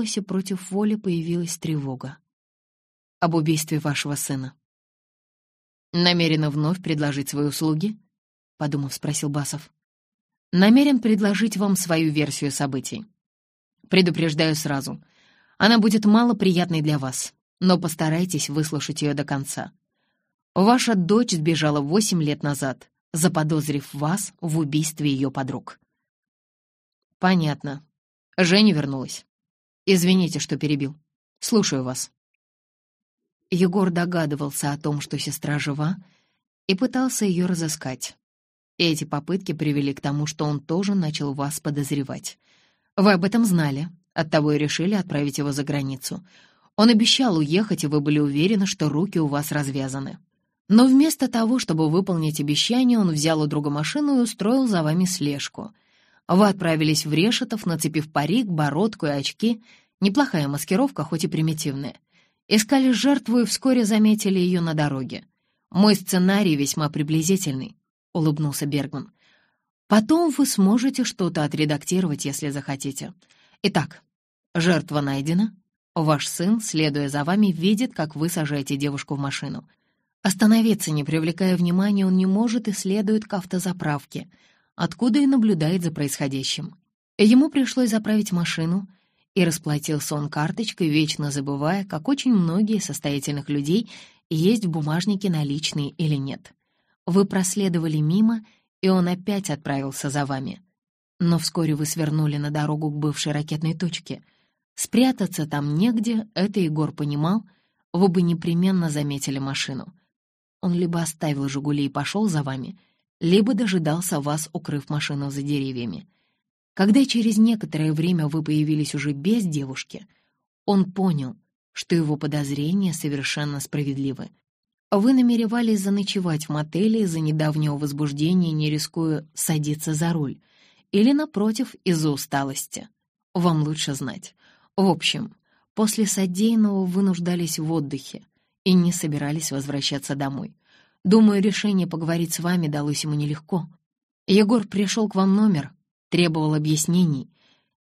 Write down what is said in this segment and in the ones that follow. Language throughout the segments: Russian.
голосе против воли появилась тревога. «Об убийстве вашего сына». «Намерены вновь предложить свои услуги?» — подумав, спросил Басов. «Намерен предложить вам свою версию событий. Предупреждаю сразу, она будет малоприятной для вас, но постарайтесь выслушать ее до конца. Ваша дочь сбежала восемь лет назад, заподозрив вас в убийстве ее подруг». «Понятно. Женя вернулась. Извините, что перебил. Слушаю вас». Егор догадывался о том, что сестра жива, и пытался ее разыскать. Эти попытки привели к тому, что он тоже начал вас подозревать. Вы об этом знали, оттого и решили отправить его за границу. Он обещал уехать, и вы были уверены, что руки у вас развязаны. Но вместо того, чтобы выполнить обещание, он взял у друга машину и устроил за вами слежку. Вы отправились в Решетов, нацепив парик, бородку и очки. Неплохая маскировка, хоть и примитивная. Искали жертву и вскоре заметили ее на дороге. Мой сценарий весьма приблизительный, — улыбнулся Бергман. Потом вы сможете что-то отредактировать, если захотите. Итак, жертва найдена. Ваш сын, следуя за вами, видит, как вы сажаете девушку в машину. Остановиться, не привлекая внимания, он не может и следует к автозаправке, откуда и наблюдает за происходящим. Ему пришлось заправить машину — и расплатился он карточкой, вечно забывая, как очень многие состоятельных людей есть в бумажнике наличные или нет. Вы проследовали мимо, и он опять отправился за вами. Но вскоре вы свернули на дорогу к бывшей ракетной точке. Спрятаться там негде, это Егор понимал, вы бы непременно заметили машину. Он либо оставил «Жигули» и пошел за вами, либо дожидался вас, укрыв машину за деревьями. Когда через некоторое время вы появились уже без девушки, он понял, что его подозрения совершенно справедливы. Вы намеревались заночевать в мотеле из-за недавнего возбуждения, не рискуя садиться за руль, или, напротив, из-за усталости. Вам лучше знать. В общем, после содеянного вы нуждались в отдыхе и не собирались возвращаться домой. Думаю, решение поговорить с вами далось ему нелегко. Егор пришел к вам номер, требовал объяснений,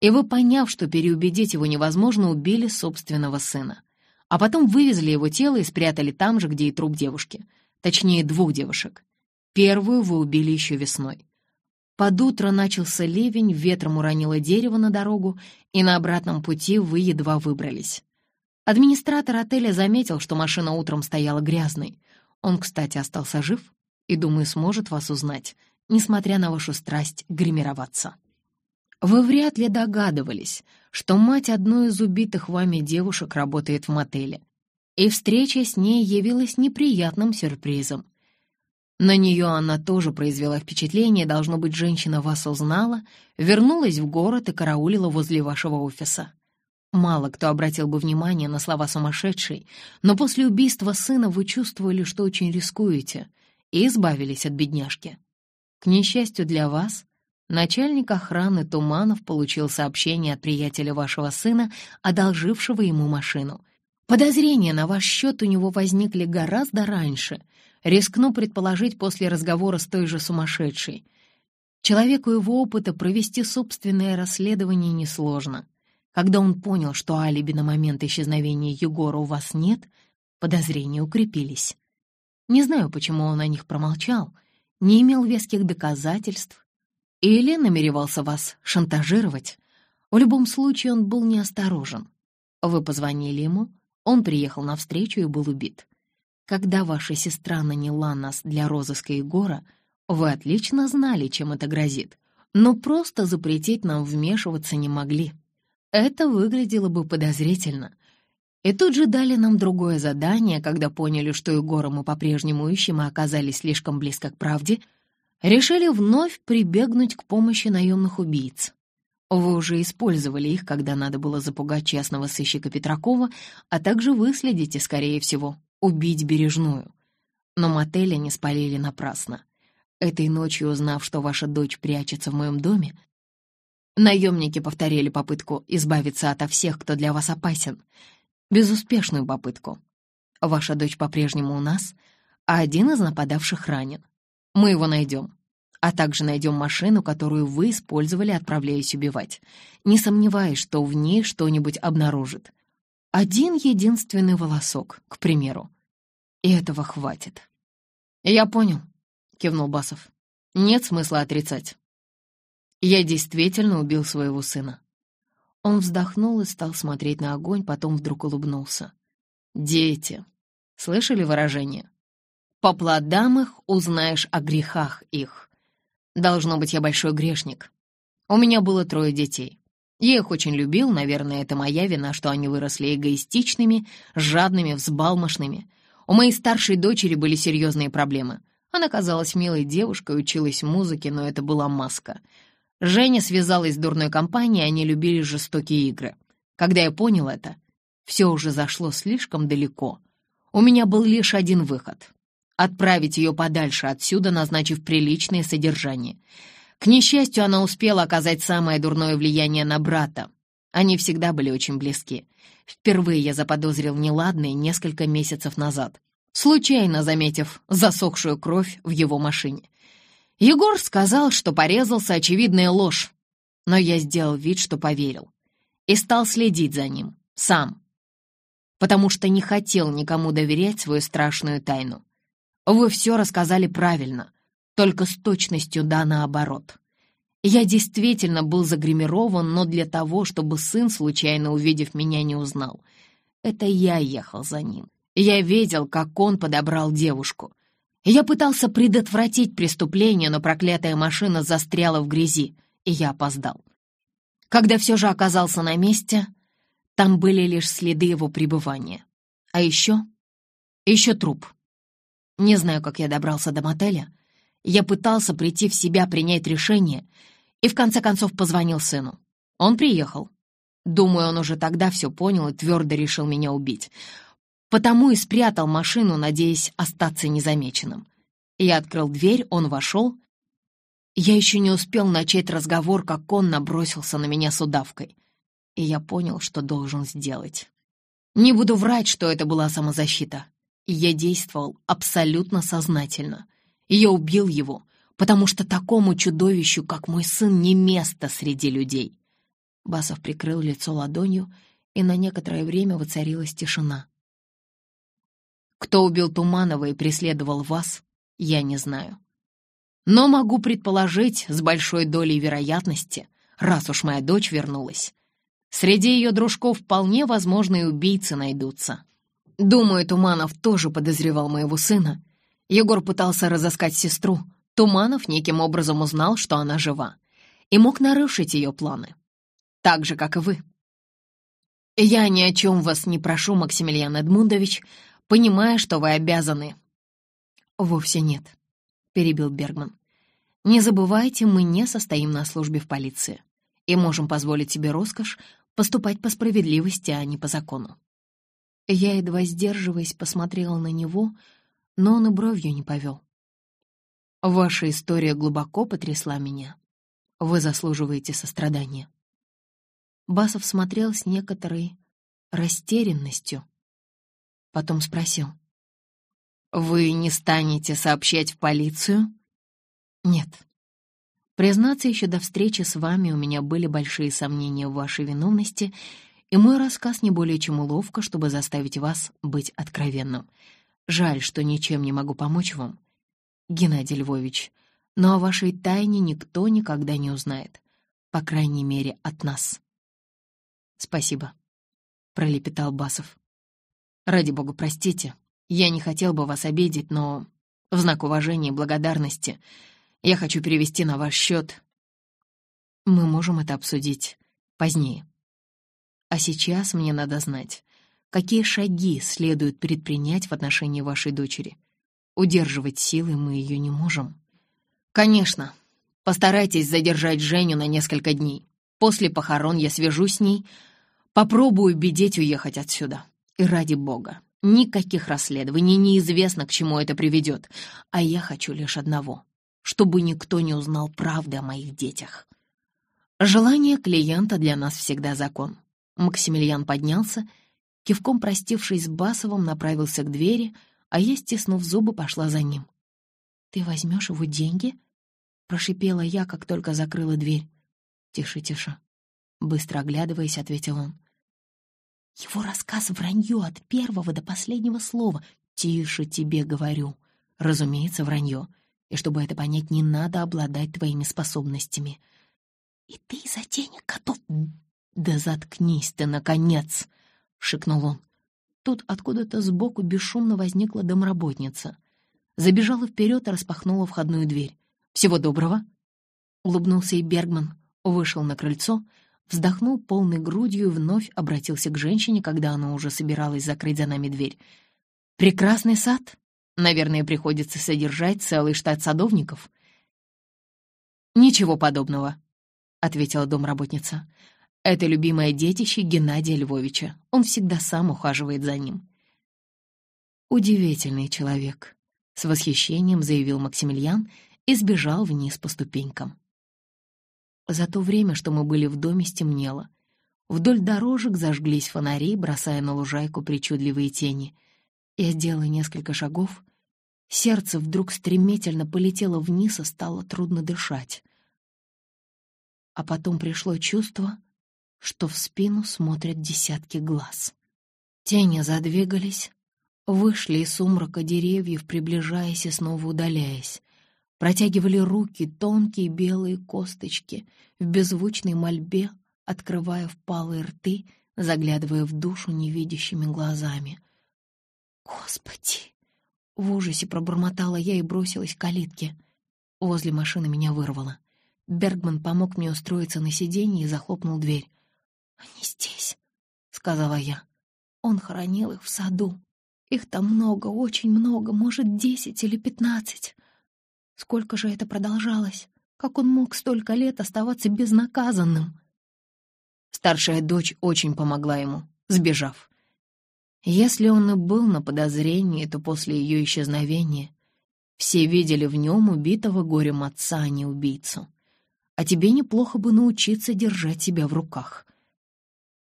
и вы, поняв, что переубедить его невозможно, убили собственного сына. А потом вывезли его тело и спрятали там же, где и труп девушки. Точнее, двух девушек. Первую вы убили еще весной. Под утро начался ливень, ветром уронило дерево на дорогу, и на обратном пути вы едва выбрались. Администратор отеля заметил, что машина утром стояла грязной. Он, кстати, остался жив и, думаю, сможет вас узнать, несмотря на вашу страсть гримироваться. Вы вряд ли догадывались, что мать одной из убитых вами девушек работает в мотеле, и встреча с ней явилась неприятным сюрпризом. На нее она тоже произвела впечатление, должно быть, женщина вас узнала, вернулась в город и караулила возле вашего офиса. Мало кто обратил бы внимание на слова сумасшедшей, но после убийства сына вы чувствовали, что очень рискуете, и избавились от бедняжки. К несчастью для вас, начальник охраны Туманов получил сообщение от приятеля вашего сына, одолжившего ему машину. Подозрения на ваш счет у него возникли гораздо раньше. Рискну предположить после разговора с той же сумасшедшей. Человеку его опыта провести собственное расследование несложно. Когда он понял, что алиби на момент исчезновения Егора у вас нет, подозрения укрепились. Не знаю, почему он о них промолчал — не имел веских доказательств или намеревался вас шантажировать. В любом случае он был неосторожен. Вы позвонили ему, он приехал навстречу и был убит. Когда ваша сестра наняла нас для розыска Егора, вы отлично знали, чем это грозит, но просто запретить нам вмешиваться не могли. Это выглядело бы подозрительно, и тут же дали нам другое задание, когда поняли, что Егора мы по-прежнему ищем и оказались слишком близко к правде, решили вновь прибегнуть к помощи наемных убийц. Вы уже использовали их, когда надо было запугать частного сыщика Петракова, а также выследить и, скорее всего, убить Бережную. Но мотеля не спалили напрасно. Этой ночью, узнав, что ваша дочь прячется в моем доме, наемники повторили попытку избавиться ото всех, кто для вас опасен — безуспешную попытку. Ваша дочь по-прежнему у нас, а один из нападавших ранен. Мы его найдем. а также найдем машину, которую вы использовали, отправляясь убивать. Не сомневаюсь, что в ней что-нибудь обнаружит. Один единственный волосок, к примеру. И этого хватит. «Я понял», — кивнул Басов. «Нет смысла отрицать. Я действительно убил своего сына». Он вздохнул и стал смотреть на огонь, потом вдруг улыбнулся. «Дети. Слышали выражение? По плодам их узнаешь о грехах их. Должно быть, я большой грешник. У меня было трое детей. Я их очень любил, наверное, это моя вина, что они выросли эгоистичными, жадными, взбалмошными. У моей старшей дочери были серьезные проблемы. Она казалась милой девушкой, училась музыке, но это была маска. Женя связалась с дурной компанией, они любили жестокие игры. Когда я понял это, все уже зашло слишком далеко. У меня был лишь один выход отправить ее подальше отсюда, назначив приличное содержание. К несчастью, она успела оказать самое дурное влияние на брата. Они всегда были очень близки. Впервые я заподозрил неладное несколько месяцев назад, случайно заметив засохшую кровь в его машине. Егор сказал, что порезался очевидная ложь, но я сделал вид, что поверил, и стал следить за ним, сам, потому что не хотел никому доверять свою страшную тайну. Вы все рассказали правильно, только с точностью да наоборот. Я действительно был загримирован, но для того, чтобы сын, случайно увидев меня, не узнал. Это я ехал за ним. Я видел, как он подобрал девушку. Я пытался предотвратить преступление, но проклятая машина застряла в грязи, и я опоздал. Когда все же оказался на месте, там были лишь следы его пребывания. А еще... еще труп. Не знаю, как я добрался до мотеля. Я пытался прийти в себя, принять решение, и в конце концов позвонил сыну. Он приехал. Думаю, он уже тогда все понял и твердо решил меня убить. Потому и спрятал машину, надеясь остаться незамеченным. Я открыл дверь, он вошел. Я еще не успел начать разговор, как он набросился на меня с удавкой. И я понял, что должен сделать. Не буду врать, что это была самозащита. Я действовал абсолютно сознательно. Я убил его, потому что такому чудовищу, как мой сын, не место среди людей. Басов прикрыл лицо ладонью, и на некоторое время воцарилась тишина. Кто убил Туманова и преследовал вас, я не знаю. Но могу предположить с большой долей вероятности, раз уж моя дочь вернулась. Среди ее дружков вполне возможные убийцы найдутся. Думаю, Туманов тоже подозревал моего сына. Егор пытался разыскать сестру. Туманов неким образом узнал, что она жива, и мог нарушить ее планы. Так же, как и вы. Я ни о чем вас не прошу, Максимилиан Эдмундович, понимая, что вы обязаны. Вовсе нет, перебил Бергман. Не забывайте, мы не состоим на службе в полиции и можем позволить себе роскошь поступать по справедливости, а не по закону. Я, едва сдерживаясь, посмотрела на него, но он и бровью не повел. «Ваша история глубоко потрясла меня. Вы заслуживаете сострадания». Басов смотрел с некоторой растерянностью. Потом спросил. «Вы не станете сообщать в полицию?» «Нет. Признаться, еще до встречи с вами у меня были большие сомнения в вашей виновности, и мой рассказ не более чем уловка, чтобы заставить вас быть откровенным. Жаль, что ничем не могу помочь вам, Геннадий Львович, но о вашей тайне никто никогда не узнает, по крайней мере, от нас. «Спасибо», — пролепетал Басов. «Ради бога, простите, я не хотел бы вас обидеть, но в знак уважения и благодарности я хочу перевести на ваш счет. Мы можем это обсудить позднее». А сейчас мне надо знать, какие шаги следует предпринять в отношении вашей дочери. Удерживать силы мы ее не можем. Конечно. Постарайтесь задержать Женю на несколько дней. После похорон я свяжусь с ней, попробую убедить уехать отсюда. И ради бога, никаких расследований, неизвестно, к чему это приведет. А я хочу лишь одного — чтобы никто не узнал правды о моих детях. Желание клиента для нас всегда закон. Максимилиан поднялся, кивком простившись с Басовым, направился к двери, а я, стиснув зубы, пошла за ним. «Ты возьмешь его деньги?» — прошипела я, как только закрыла дверь. «Тише, тише», — быстро оглядываясь, ответил он. «Его рассказ вранье от первого до последнего слова. Тише тебе говорю. Разумеется, вранье. И чтобы это понять, не надо обладать твоими способностями. И ты из-за денег готов... Да заткнись ты, наконец!» — шикнул он. Тут откуда-то сбоку бесшумно возникла домработница. Забежала вперед и распахнула входную дверь. «Всего доброго!» Улыбнулся и Бергман, вышел на крыльцо, вздохнул полной грудью и вновь обратился к женщине, когда она уже собиралась закрыть за нами дверь. «Прекрасный сад!» Наверное, приходится содержать целый штат садовников. «Ничего подобного», — ответила домработница. «Это любимое детище Геннадия Львовича. Он всегда сам ухаживает за ним». «Удивительный человек», — с восхищением заявил Максимилиан и сбежал вниз по ступенькам. За то время, что мы были в доме, стемнело. Вдоль дорожек зажглись фонари, бросая на лужайку причудливые тени. Я сделала несколько шагов. Сердце вдруг стремительно полетело вниз, и стало трудно дышать. А потом пришло чувство, что в спину смотрят десятки глаз. Тени задвигались, вышли из сумрака деревьев, приближаясь и снова удаляясь. Протягивали руки, тонкие белые косточки, в беззвучной мольбе, открывая впалые рты, заглядывая в душу невидящими глазами. «Господи!» — в ужасе пробормотала я и бросилась к калитке. Возле машины меня вырвало. Бергман помог мне устроиться на сиденье и захлопнул дверь. «Они здесь», — сказала я. Он хоронил их в саду. Их там много, очень много, может, десять или пятнадцать. Сколько же это продолжалось? Как он мог столько лет оставаться безнаказанным? Старшая дочь очень помогла ему, сбежав. Если он и был на подозрении, то после ее исчезновения все видели в нем убитого горем отца, а не убийцу. А тебе неплохо бы научиться держать себя в руках.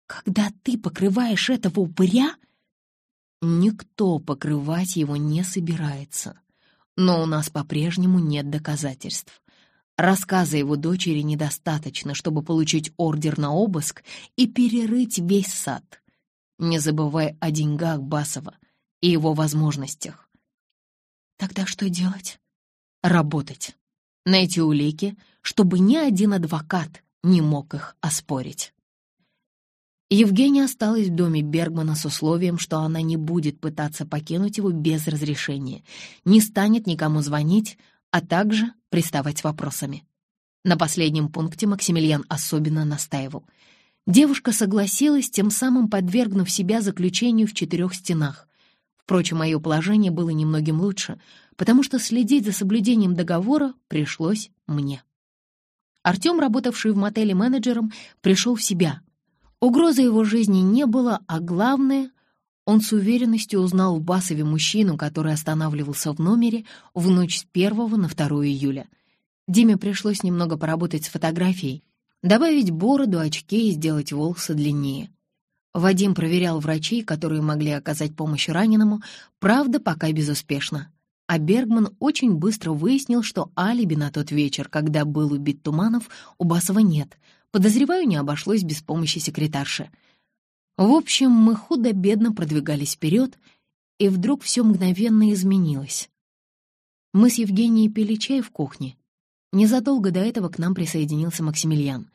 Когда ты покрываешь этого упыря, никто покрывать его не собирается. Но у нас по-прежнему нет доказательств. Рассказа его дочери недостаточно, чтобы получить ордер на обыск и перерыть весь сад — не забывай о деньгах Басова и его возможностях. Тогда что делать? Работать. Найти улики, чтобы ни один адвокат не мог их оспорить. Евгения осталась в доме Бергмана с условием, что она не будет пытаться покинуть его без разрешения, не станет никому звонить, а также приставать с вопросами. На последнем пункте Максимилиан особенно настаивал — Девушка согласилась, тем самым подвергнув себя заключению в четырех стенах. Впрочем, мое положение было немногим лучше, потому что следить за соблюдением договора пришлось мне. Артем, работавший в мотеле менеджером, пришел в себя. Угрозы его жизни не было, а главное, он с уверенностью узнал в Басове мужчину, который останавливался в номере в ночь с 1 на 2 июля. Диме пришлось немного поработать с фотографией, добавить бороду, очки и сделать волосы длиннее. Вадим проверял врачей, которые могли оказать помощь раненому, правда, пока безуспешно. А Бергман очень быстро выяснил, что алиби на тот вечер, когда был убит Туманов, у Басова нет. Подозреваю, не обошлось без помощи секретарши. В общем, мы худо-бедно продвигались вперед, и вдруг все мгновенно изменилось. Мы с Евгенией пили чай в кухне, Незадолго до этого к нам присоединился Максимилиан.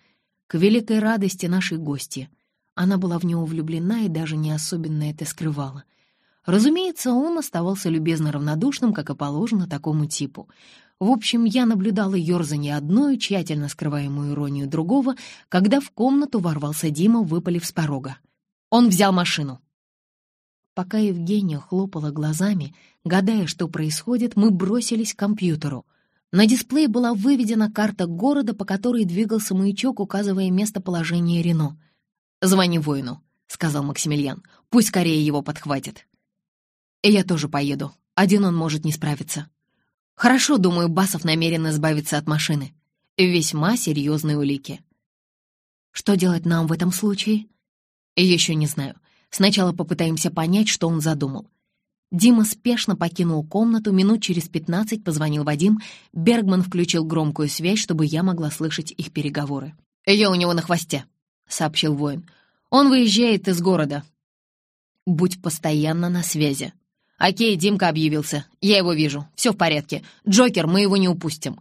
К великой радости нашей гости. Она была в него влюблена и даже не особенно это скрывала. Разумеется, он оставался любезно равнодушным, как и положено такому типу. В общем, я наблюдала ерзанье одной, тщательно скрываемую иронию другого, когда в комнату ворвался Дима, выпалив с порога. Он взял машину. Пока Евгения хлопала глазами, гадая, что происходит, мы бросились к компьютеру. На дисплее была выведена карта города, по которой двигался маячок, указывая местоположение Рено. «Звони воину», — сказал Максимилиан. «Пусть скорее его подхватит». «И я тоже поеду. Один он может не справиться». «Хорошо, думаю, Басов намерен избавиться от машины. Весьма серьезные улики». «Что делать нам в этом случае?» «Еще не знаю. Сначала попытаемся понять, что он задумал. Дима спешно покинул комнату, минут через пятнадцать позвонил Вадим. Бергман включил громкую связь, чтобы я могла слышать их переговоры. «Я у него на хвосте», — сообщил воин. «Он выезжает из города». «Будь постоянно на связи». «Окей, Димка объявился. Я его вижу. Все в порядке. Джокер, мы его не упустим».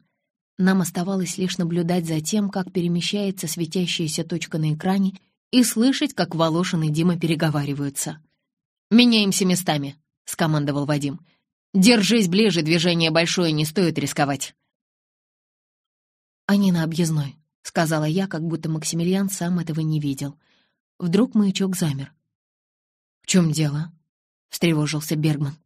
Нам оставалось лишь наблюдать за тем, как перемещается светящаяся точка на экране, и слышать, как Волошин и Дима переговариваются. «Меняемся местами», — скомандовал Вадим. «Держись ближе, движение большое, не стоит рисковать». «Они на объездной», — сказала я, как будто Максимилиан сам этого не видел. Вдруг маячок замер. «В чем дело?» — встревожился Бергман.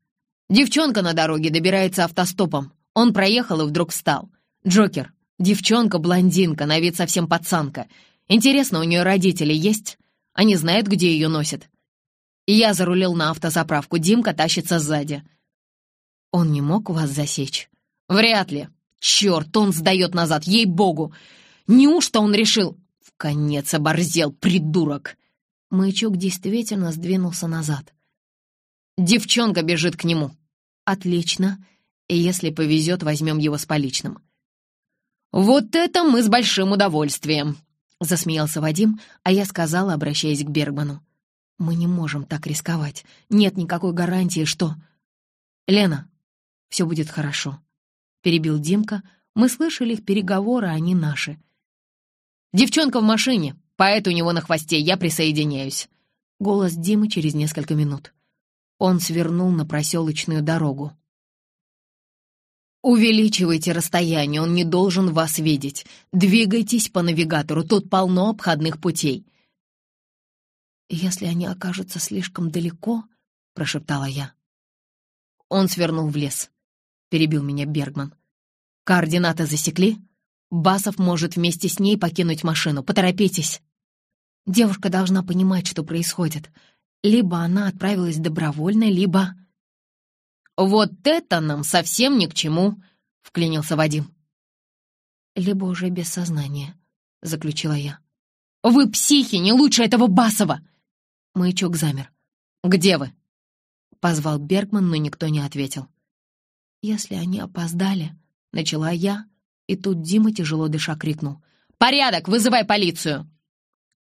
«Девчонка на дороге добирается автостопом. Он проехал и вдруг встал. Джокер, девчонка-блондинка, на вид совсем пацанка. Интересно, у нее родители есть? Они знают, где ее носят?» Я зарулил на автозаправку, Димка тащится сзади. Он не мог вас засечь? Вряд ли. Черт, он сдает назад, ей-богу. Неужто он решил... В конец оборзел, придурок. Маячок действительно сдвинулся назад. Девчонка бежит к нему. Отлично. Если повезет, возьмем его с поличным. Вот это мы с большим удовольствием. Засмеялся Вадим, а я сказала, обращаясь к Бергману. Мы не можем так рисковать. Нет никакой гарантии, что... Лена, все будет хорошо. Перебил Димка. Мы слышали их переговоры, а они наши. Девчонка в машине, поэт у него на хвосте, я присоединяюсь. Голос Димы через несколько минут. Он свернул на проселочную дорогу. «Увеличивайте расстояние, он не должен вас видеть. Двигайтесь по навигатору, тут полно обходных путей. «Если они окажутся слишком далеко», — прошептала я. Он свернул в лес. Перебил меня Бергман. «Координаты засекли? Басов может вместе с ней покинуть машину. Поторопитесь!» Девушка должна понимать, что происходит. Либо она отправилась добровольно, либо... «Вот это нам совсем ни к чему!» — вклинился Вадим. «Либо уже без сознания», — заключила я. «Вы психи, не лучше этого Басова!» Маячок замер. «Где вы?» — позвал Бергман, но никто не ответил. «Если они опоздали...» — начала я, и тут Дима, тяжело дыша, крикнул. «Порядок! Вызывай полицию!»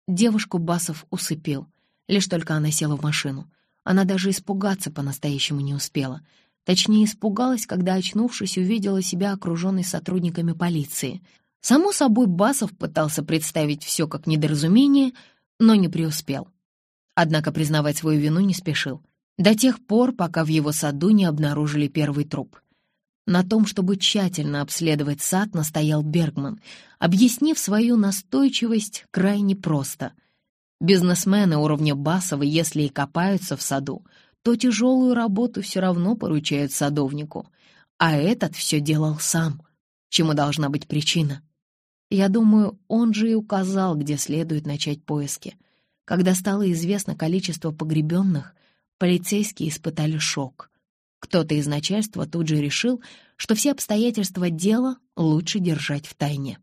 Девушку Басов усыпил. Лишь только она села в машину. Она даже испугаться по-настоящему не успела. Точнее, испугалась, когда, очнувшись, увидела себя окруженной сотрудниками полиции. Само собой, Басов пытался представить все как недоразумение, но не преуспел. Однако признавать свою вину не спешил, до тех пор, пока в его саду не обнаружили первый труп. На том, чтобы тщательно обследовать сад, настоял Бергман, объяснив свою настойчивость крайне просто. Бизнесмены уровня Басова, если и копаются в саду, то тяжелую работу все равно поручают садовнику, а этот все делал сам, чему должна быть причина. Я думаю, он же и указал, где следует начать поиски — когда стало известно количество погребенных, полицейские испытали шок. Кто-то из начальства тут же решил, что все обстоятельства дела лучше держать в тайне.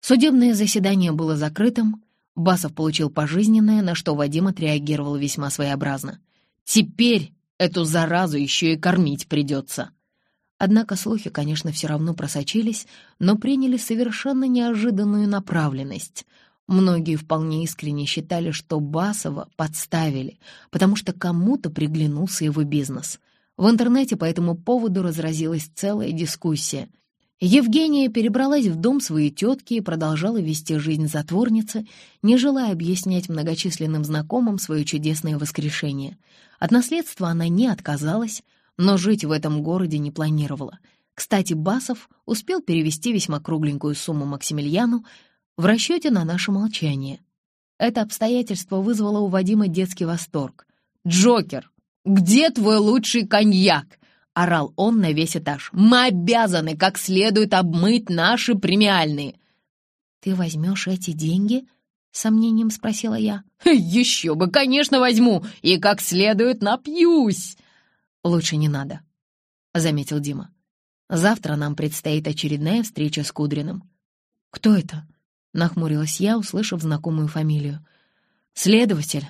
Судебное заседание было закрытым, Басов получил пожизненное, на что Вадим отреагировал весьма своеобразно. «Теперь эту заразу еще и кормить придется!» Однако слухи, конечно, все равно просочились, но приняли совершенно неожиданную направленность — Многие вполне искренне считали, что Басова подставили, потому что кому-то приглянулся его бизнес. В интернете по этому поводу разразилась целая дискуссия. Евгения перебралась в дом своей тетки и продолжала вести жизнь затворницы, не желая объяснять многочисленным знакомым свое чудесное воскрешение. От наследства она не отказалась, но жить в этом городе не планировала. Кстати, Басов успел перевести весьма кругленькую сумму Максимилиану, в расчете на наше молчание. Это обстоятельство вызвало у Вадима детский восторг. «Джокер, где твой лучший коньяк?» — орал он на весь этаж. «Мы обязаны как следует обмыть наши премиальные». «Ты возьмешь эти деньги?» — сомнением спросила я. «Еще бы, конечно, возьму, и как следует напьюсь!» «Лучше не надо», — заметил Дима. «Завтра нам предстоит очередная встреча с Кудриным». «Кто это?» — нахмурилась я, услышав знакомую фамилию. «Следователь.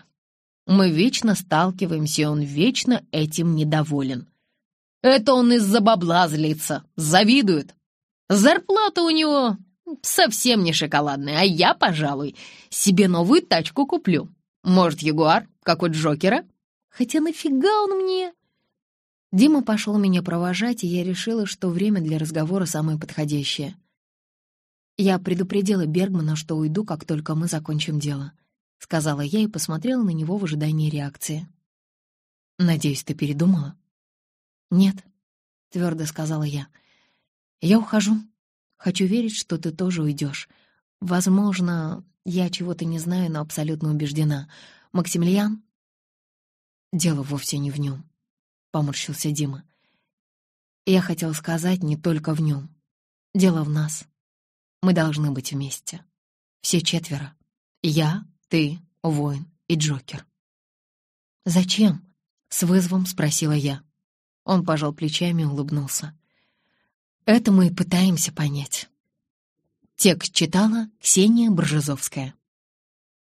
Мы вечно сталкиваемся, и он вечно этим недоволен. Это он из-за бабла злится, завидует. Зарплата у него совсем не шоколадная, а я, пожалуй, себе новую тачку куплю. Может, Ягуар, как у Джокера? Хотя нафига он мне? Дима пошел меня провожать, и я решила, что время для разговора самое подходящее. Я предупредила Бергмана, что уйду, как только мы закончим дело. — сказала я и посмотрела на него в ожидании реакции. «Надеюсь, ты передумала?» «Нет», — твердо сказала я. «Я ухожу. Хочу верить, что ты тоже уйдешь. Возможно, я чего-то не знаю, но абсолютно убеждена. Максимилиан?» «Дело вовсе не в нем», — поморщился Дима. «Я хотел сказать не только в нем. Дело в нас. Мы должны быть вместе. Все четверо. Я, ты, воин и Джокер. «Зачем?» — с вызовом спросила я. Он пожал плечами и улыбнулся. «Это мы и пытаемся понять». Текст читала Ксения Боржезовская.